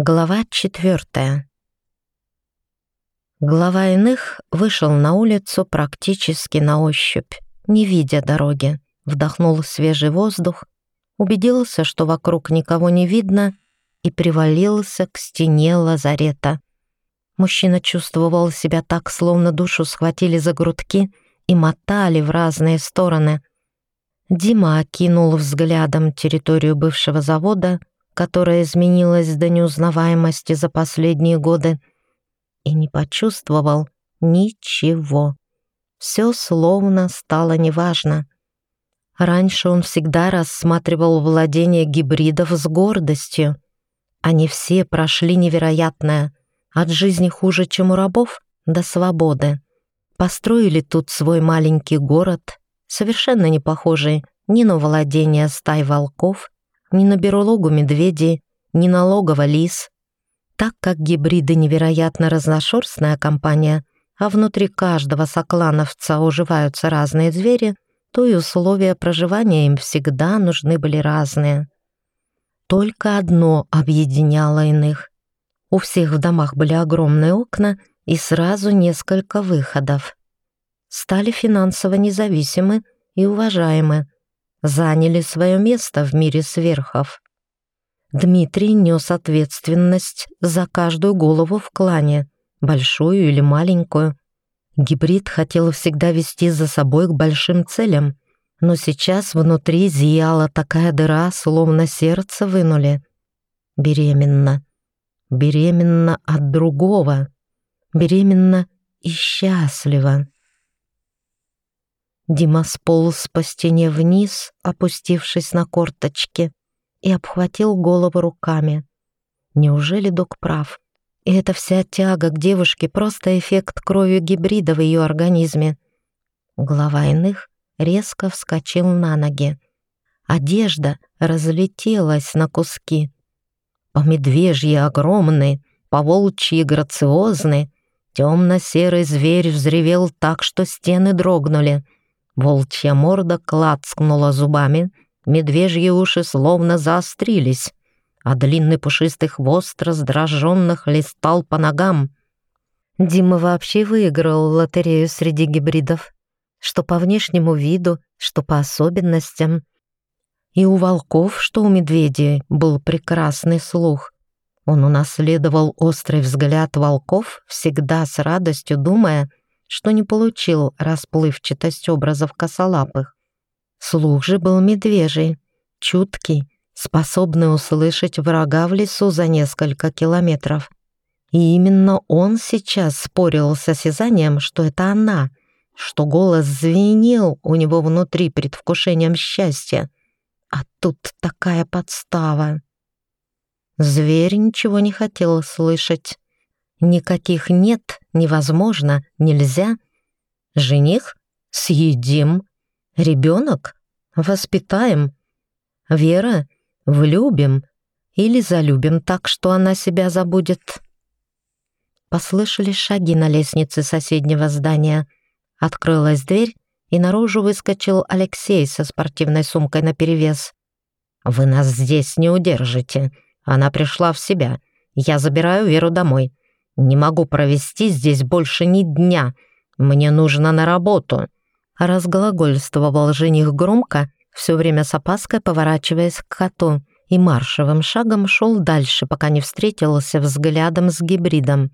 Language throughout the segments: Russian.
Глава четвертая. Глава иных вышел на улицу практически на ощупь, не видя дороги, вдохнул свежий воздух, убедился, что вокруг никого не видно, и привалился к стене лазарета. Мужчина чувствовал себя так, словно душу схватили за грудки и мотали в разные стороны. Дима окинул взглядом территорию бывшего завода — которая изменилась до неузнаваемости за последние годы, и не почувствовал ничего. Все словно стало неважно. Раньше он всегда рассматривал владение гибридов с гордостью. Они все прошли невероятное, от жизни хуже, чем у рабов, до свободы. Построили тут свой маленький город, совершенно не похожий ни на владение стай волков, ни на берлогу медведей, ни на логово лис. Так как гибриды невероятно разношерстная компания, а внутри каждого соклановца уживаются разные звери, то и условия проживания им всегда нужны были разные. Только одно объединяло иных. У всех в домах были огромные окна и сразу несколько выходов. Стали финансово независимы и уважаемы, заняли свое место в мире сверхов. Дмитрий нес ответственность за каждую голову в клане, большую или маленькую. Гибрид хотел всегда вести за собой к большим целям, но сейчас внутри зияла такая дыра, словно сердце вынули. Беременна. Беременна от другого. Беременна и счастлива. Дима сполз по стене вниз, опустившись на корточки, и обхватил голову руками. Неужели док прав? И эта вся тяга к девушке — просто эффект крови гибрида в ее организме. Глава иных резко вскочил на ноги. Одежда разлетелась на куски. По медвежьи огромный, по волчьи грациозный, темно-серый зверь взревел так, что стены дрогнули — Волчья морда клацкнула зубами, медвежьи уши словно заострились, а длинный пушистый хвост раздраженных листал по ногам. Дима вообще выиграл лотерею среди гибридов, что по внешнему виду, что по особенностям. И у волков, что у медведей, был прекрасный слух. Он унаследовал острый взгляд волков, всегда с радостью думая, что не получил расплывчатость образов косолапых. Слух же был медвежий, чуткий, способный услышать врага в лесу за несколько километров. И именно он сейчас спорил с осязанием, что это она, что голос звенел у него внутри предвкушением счастья. А тут такая подстава. Зверь ничего не хотел слышать. Никаких «нет», «невозможно», «нельзя». Жених? Съедим. Ребенок? Воспитаем. Вера? Влюбим. Или залюбим так, что она себя забудет. Послышались шаги на лестнице соседнего здания. Открылась дверь, и наружу выскочил Алексей со спортивной сумкой наперевес. «Вы нас здесь не удержите. Она пришла в себя. Я забираю Веру домой. Не могу провести здесь больше ни дня. Мне нужно на работу». Разглагольствовал жених громко, все время с опаской поворачиваясь к коту, и маршевым шагом шел дальше, пока не встретился взглядом с гибридом.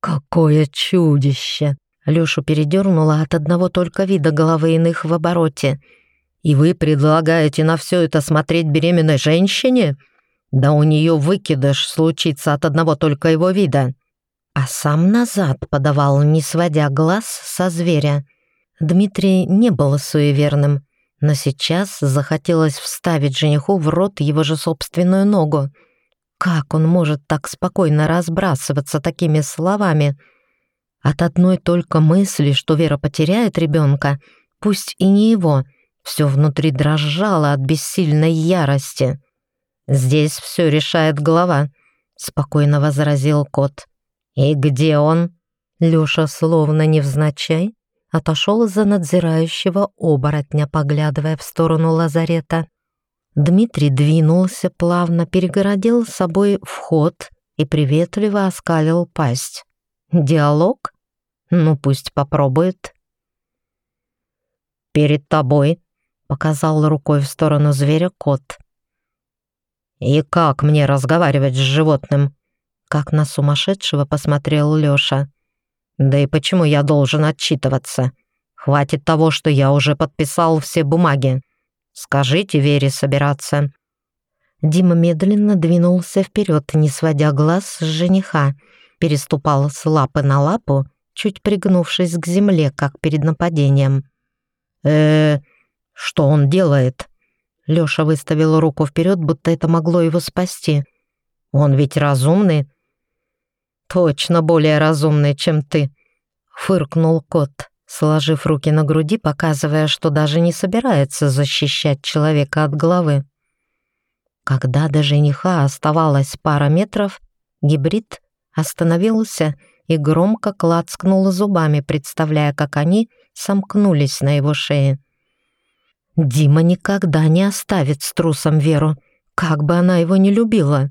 «Какое чудище!» Лёшу передернула от одного только вида головы иных в обороте. «И вы предлагаете на все это смотреть беременной женщине?» Да у нее выкидыш случится от одного только его вида. А сам назад подавал, не сводя глаз со зверя. Дмитрий не был суеверным, но сейчас захотелось вставить жениху в рот его же собственную ногу. Как он может так спокойно разбрасываться такими словами? От одной только мысли, что Вера потеряет ребенка, пусть и не его, все внутри дрожало от бессильной ярости. «Здесь все решает голова», — спокойно возразил кот. «И где он?» Лёша, словно невзначай, отошел за надзирающего оборотня, поглядывая в сторону лазарета. Дмитрий двинулся плавно, перегородил с собой вход и приветливо оскалил пасть. Диалог? Ну, пусть попробует. «Перед тобой», — показал рукой в сторону зверя кот. «И как мне разговаривать с животным?» Как на сумасшедшего посмотрел Лёша. «Да и почему я должен отчитываться? Хватит того, что я уже подписал все бумаги. Скажите Вере собираться». Дима медленно двинулся вперед, не сводя глаз с жениха, переступал с лапы на лапу, чуть пригнувшись к земле, как перед нападением. э что он делает?» Лёша выставил руку вперед, будто это могло его спасти. «Он ведь разумный». «Точно более разумный, чем ты», — фыркнул кот сложив руки на груди, показывая, что даже не собирается защищать человека от головы. Когда до жениха оставалось пара метров, гибрид остановился и громко клацкнул зубами, представляя, как они сомкнулись на его шее. Дима никогда не оставит с трусом Веру, как бы она его не любила.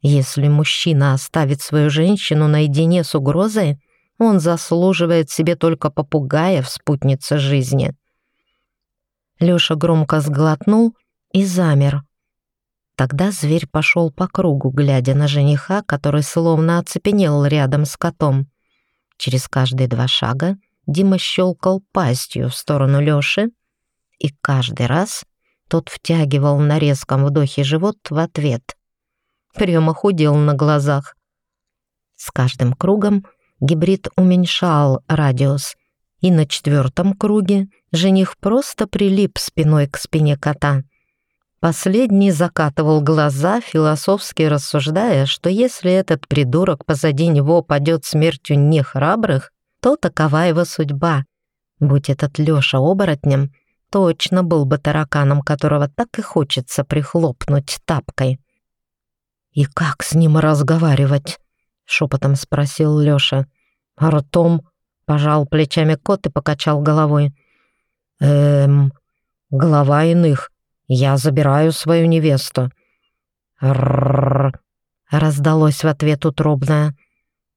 Если мужчина оставит свою женщину наедине с угрозой, он заслуживает себе только попугая в спутнице жизни. Лёша громко сглотнул и замер. Тогда зверь пошел по кругу, глядя на жениха, который словно оцепенел рядом с котом. Через каждые два шага Дима щелкал пастью в сторону Лёши, и каждый раз тот втягивал на резком вдохе живот в ответ. Прямо худел на глазах. С каждым кругом гибрид уменьшал радиус, и на четвертом круге жених просто прилип спиной к спине кота. Последний закатывал глаза, философски рассуждая, что если этот придурок позади него падет смертью нехрабрых, то такова его судьба. Будь этот Лёша оборотнем, точно был бы тараканом, которого так и хочется прихлопнуть тапкой. «И как с ним разговаривать?» шепотом спросил Лёша. «Ртом?» — пожал плечами кот и покачал головой. «Эм, глава иных. Я забираю свою невесту». «Ррррр!» — раздалось в ответ утробное.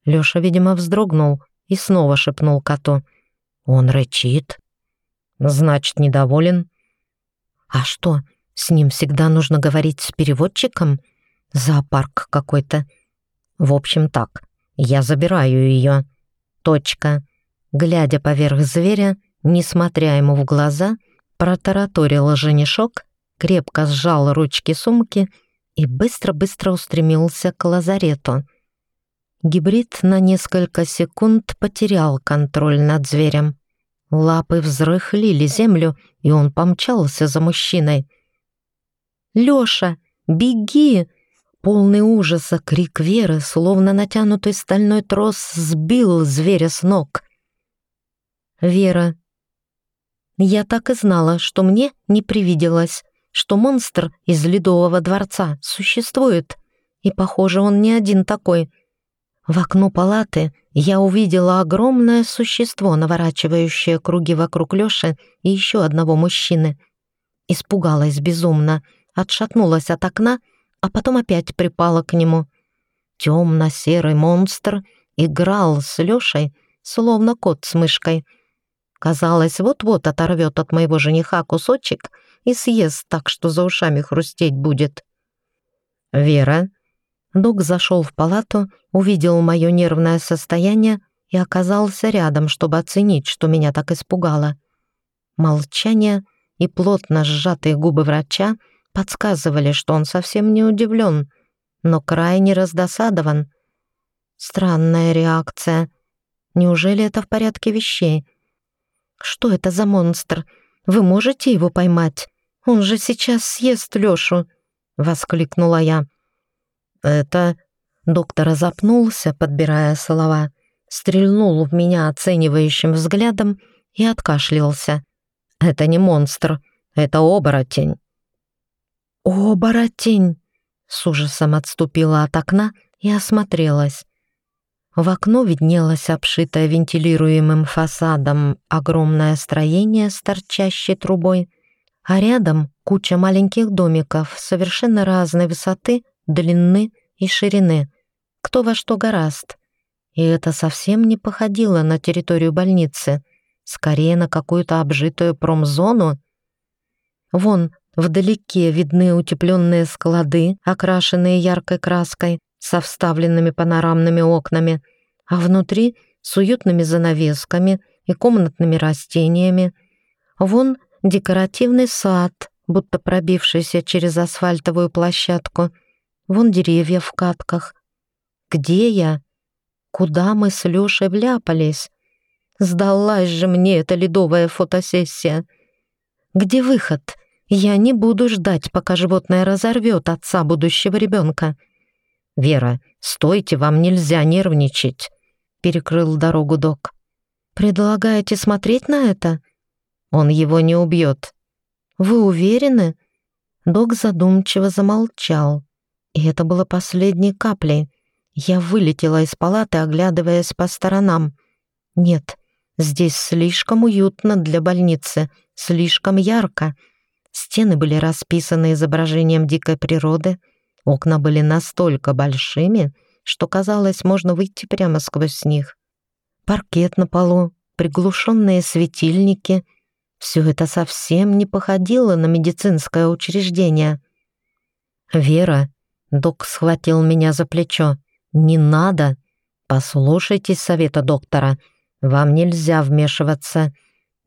Лёша, видимо, вздрогнул и снова шепнул коту. «Он рычит». «Значит, недоволен?» «А что, с ним всегда нужно говорить с переводчиком? Зоопарк какой-то». В общем так, я забираю ее. Точка. Глядя поверх зверя, не смотря ему в глаза, протараторил женишок, крепко сжал ручки сумки и быстро-быстро устремился к лазарету. Гибрид на несколько секунд потерял контроль над зверем. Лапы взрыхлили землю, и он помчался за мужчиной. «Лёша, беги!» Полный ужаса крик Веры, словно натянутый стальной трос, сбил зверя с ног. Вера. Я так и знала, что мне не привиделось, что монстр из Ледового дворца существует, и, похоже, он не один такой. В окно палаты я увидела огромное существо, наворачивающее круги вокруг Лёши и еще одного мужчины. Испугалась безумно, отшатнулась от окна — а потом опять припала к нему. Темно-серый монстр играл с Лешей, словно кот с мышкой. Казалось, вот-вот оторвет от моего жениха кусочек и съест так, что за ушами хрустеть будет. «Вера?» Дуг зашел в палату, увидел мое нервное состояние и оказался рядом, чтобы оценить, что меня так испугало. Молчание и плотно сжатые губы врача — подсказывали, что он совсем не удивлен, но крайне раздосадован. Странная реакция. Неужели это в порядке вещей? Что это за монстр? Вы можете его поймать? Он же сейчас съест Лёшу!» — воскликнула я. «Это...» — доктор запнулся, подбирая слова, стрельнул в меня оценивающим взглядом и откашлялся. «Это не монстр, это оборотень». «Оборотень!» С ужасом отступила от окна и осмотрелась. В окно виднелось обшитое вентилируемым фасадом огромное строение с торчащей трубой, а рядом куча маленьких домиков совершенно разной высоты, длины и ширины. Кто во что гораст. И это совсем не походило на территорию больницы, скорее на какую-то обжитую промзону. Вон, вдалеке видны утепленные склады, окрашенные яркой краской, со вставленными панорамными окнами, а внутри с уютными занавесками и комнатными растениями. Вон декоративный сад, будто пробившийся через асфальтовую площадку. Вон деревья в катках. Где я? Куда мы с Лёшей вляпались? Сдалась же мне эта ледовая фотосессия. Где выход? Я не буду ждать, пока животное разорвет отца будущего ребенка. «Вера, стойте, вам нельзя нервничать», — перекрыл дорогу док. «Предлагаете смотреть на это?» «Он его не убьет». «Вы уверены?» Док задумчиво замолчал. И это было последней каплей. Я вылетела из палаты, оглядываясь по сторонам. Нет, здесь слишком уютно для больницы, слишком ярко. Стены были расписаны изображением дикой природы, окна были настолько большими, что казалось, можно выйти прямо сквозь них. Паркет на полу, приглушенные светильники — все это совсем не походило на медицинское учреждение. «Вера», — док схватил меня за плечо, — «не надо. Послушайтесь совета доктора. Вам нельзя вмешиваться.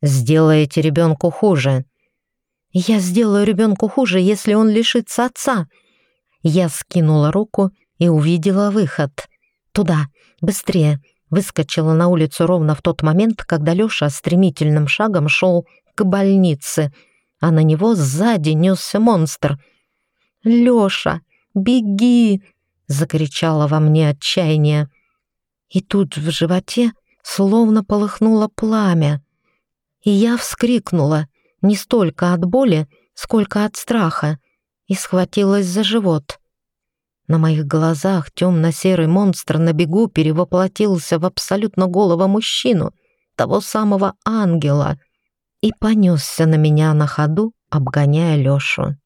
Сделаете ребенку хуже». «Я сделаю ребенку хуже, если он лишится отца». Я скинула руку и увидела выход. «Туда, быстрее!» Выскочила на улицу ровно в тот момент, когда Лёша стремительным шагом шел к больнице, а на него сзади несся монстр. «Лёша, беги!» — закричала во мне отчаяние. И тут в животе словно полыхнуло пламя. И я вскрикнула не столько от боли, сколько от страха, и схватилась за живот. На моих глазах темно-серый монстр на бегу перевоплотился в абсолютно голого мужчину, того самого ангела — и понесся на меня на ходу, обгоняя Лешу.